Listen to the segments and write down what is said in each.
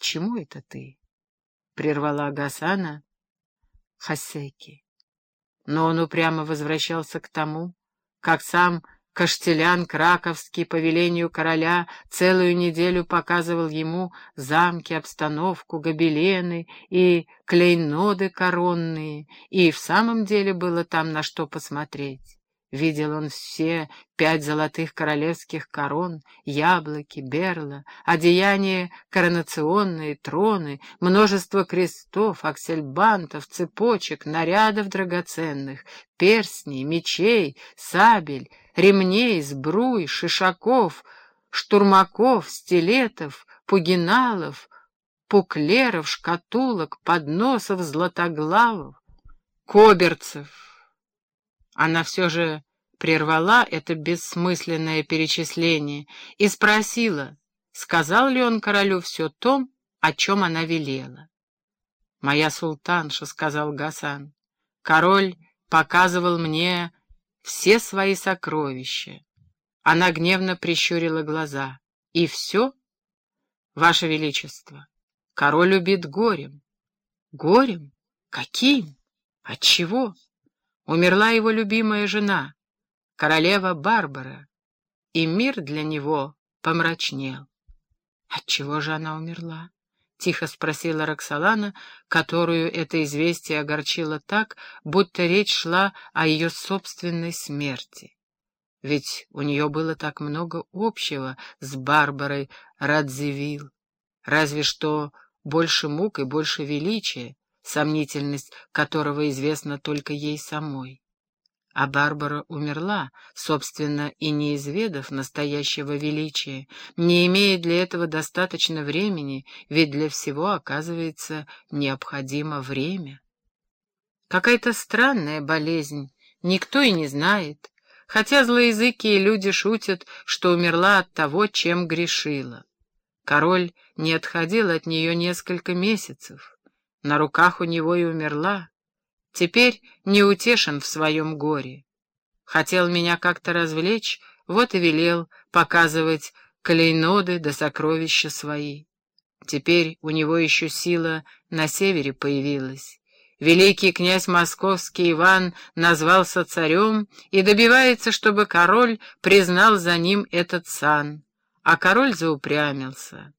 чему это ты?» — прервала Гасана Хасеки. Но он упрямо возвращался к тому, как сам Каштелян Краковский по велению короля целую неделю показывал ему замки, обстановку, гобелены и клейноды коронные, и в самом деле было там на что посмотреть. Видел он все пять золотых королевских корон, яблоки, берла, одеяния коронационные, троны, множество крестов, аксельбантов, цепочек, нарядов драгоценных, перстней, мечей, сабель, ремней, сбруй, шишаков, штурмаков, стилетов, пугиналов, пуклеров, шкатулок, подносов, златоглавов, коберцев. Она все же прервала это бессмысленное перечисление и спросила, сказал ли он королю все то, о чем она велела. «Моя султанша», — сказал Гасан, — «король показывал мне все свои сокровища». Она гневно прищурила глаза. «И все?» «Ваше Величество, король убит горем». «Горем? Каким? От чего?» Умерла его любимая жена, королева Барбара, и мир для него помрачнел. Отчего же она умерла? — тихо спросила Роксолана, которую это известие огорчило так, будто речь шла о ее собственной смерти. Ведь у нее было так много общего с Барбарой Радзивилл, разве что больше мук и больше величия, сомнительность которого известна только ей самой. А Барбара умерла, собственно, и не изведав настоящего величия, не имея для этого достаточно времени, ведь для всего, оказывается, необходимо время. Какая-то странная болезнь, никто и не знает, хотя злоязыкие люди шутят, что умерла от того, чем грешила. Король не отходил от нее несколько месяцев. На руках у него и умерла. Теперь не утешен в своем горе. Хотел меня как-то развлечь, вот и велел показывать клейноды да сокровища свои. Теперь у него еще сила на севере появилась. Великий князь московский Иван назвался царем и добивается, чтобы король признал за ним этот сан. А король заупрямился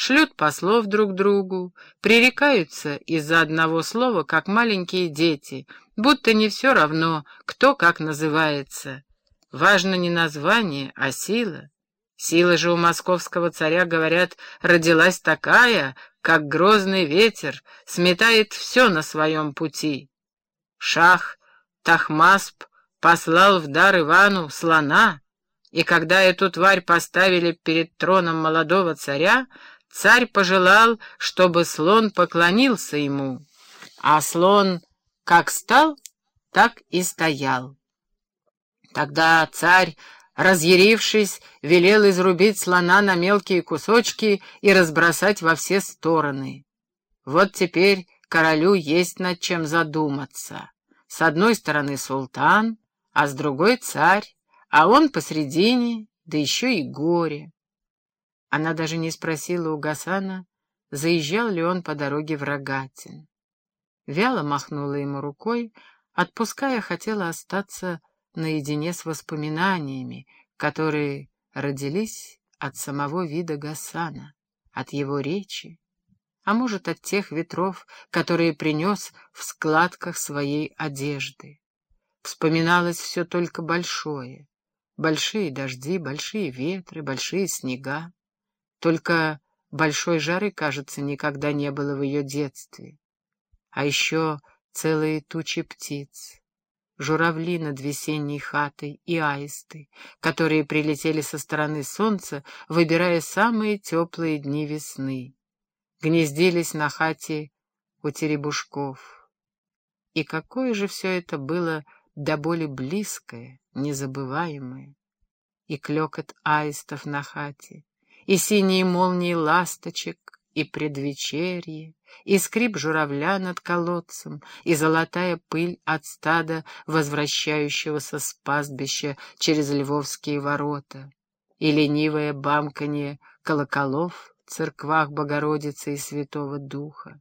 шлют послов друг другу, пререкаются из-за одного слова, как маленькие дети, будто не все равно, кто как называется. Важно не название, а сила. Сила же у московского царя, говорят, родилась такая, как грозный ветер, сметает все на своем пути. Шах Тахмасп послал в дар Ивану слона, и когда эту тварь поставили перед троном молодого царя, Царь пожелал, чтобы слон поклонился ему, а слон как стал, так и стоял. Тогда царь, разъярившись, велел изрубить слона на мелкие кусочки и разбросать во все стороны. Вот теперь королю есть над чем задуматься. С одной стороны султан, а с другой царь, а он посредине, да еще и горе. Она даже не спросила у Гасана, заезжал ли он по дороге в Рогатин. Вяло махнула ему рукой, отпуская, хотела остаться наедине с воспоминаниями, которые родились от самого вида Гасана, от его речи, а может, от тех ветров, которые принес в складках своей одежды. Вспоминалось все только большое. Большие дожди, большие ветры, большие снега. Только большой жары, кажется, никогда не было в ее детстве. А еще целые тучи птиц, журавли над весенней хатой и аисты, которые прилетели со стороны солнца, выбирая самые теплые дни весны, гнездились на хате у теребушков. И какое же все это было до боли близкое, незабываемое, и клекот аистов на хате, и синие молнии ласточек, и предвечерье, и скрип журавля над колодцем, и золотая пыль от стада, возвращающегося с пастбища через львовские ворота, и ленивое бамканье колоколов церквах Богородицы и Святого Духа.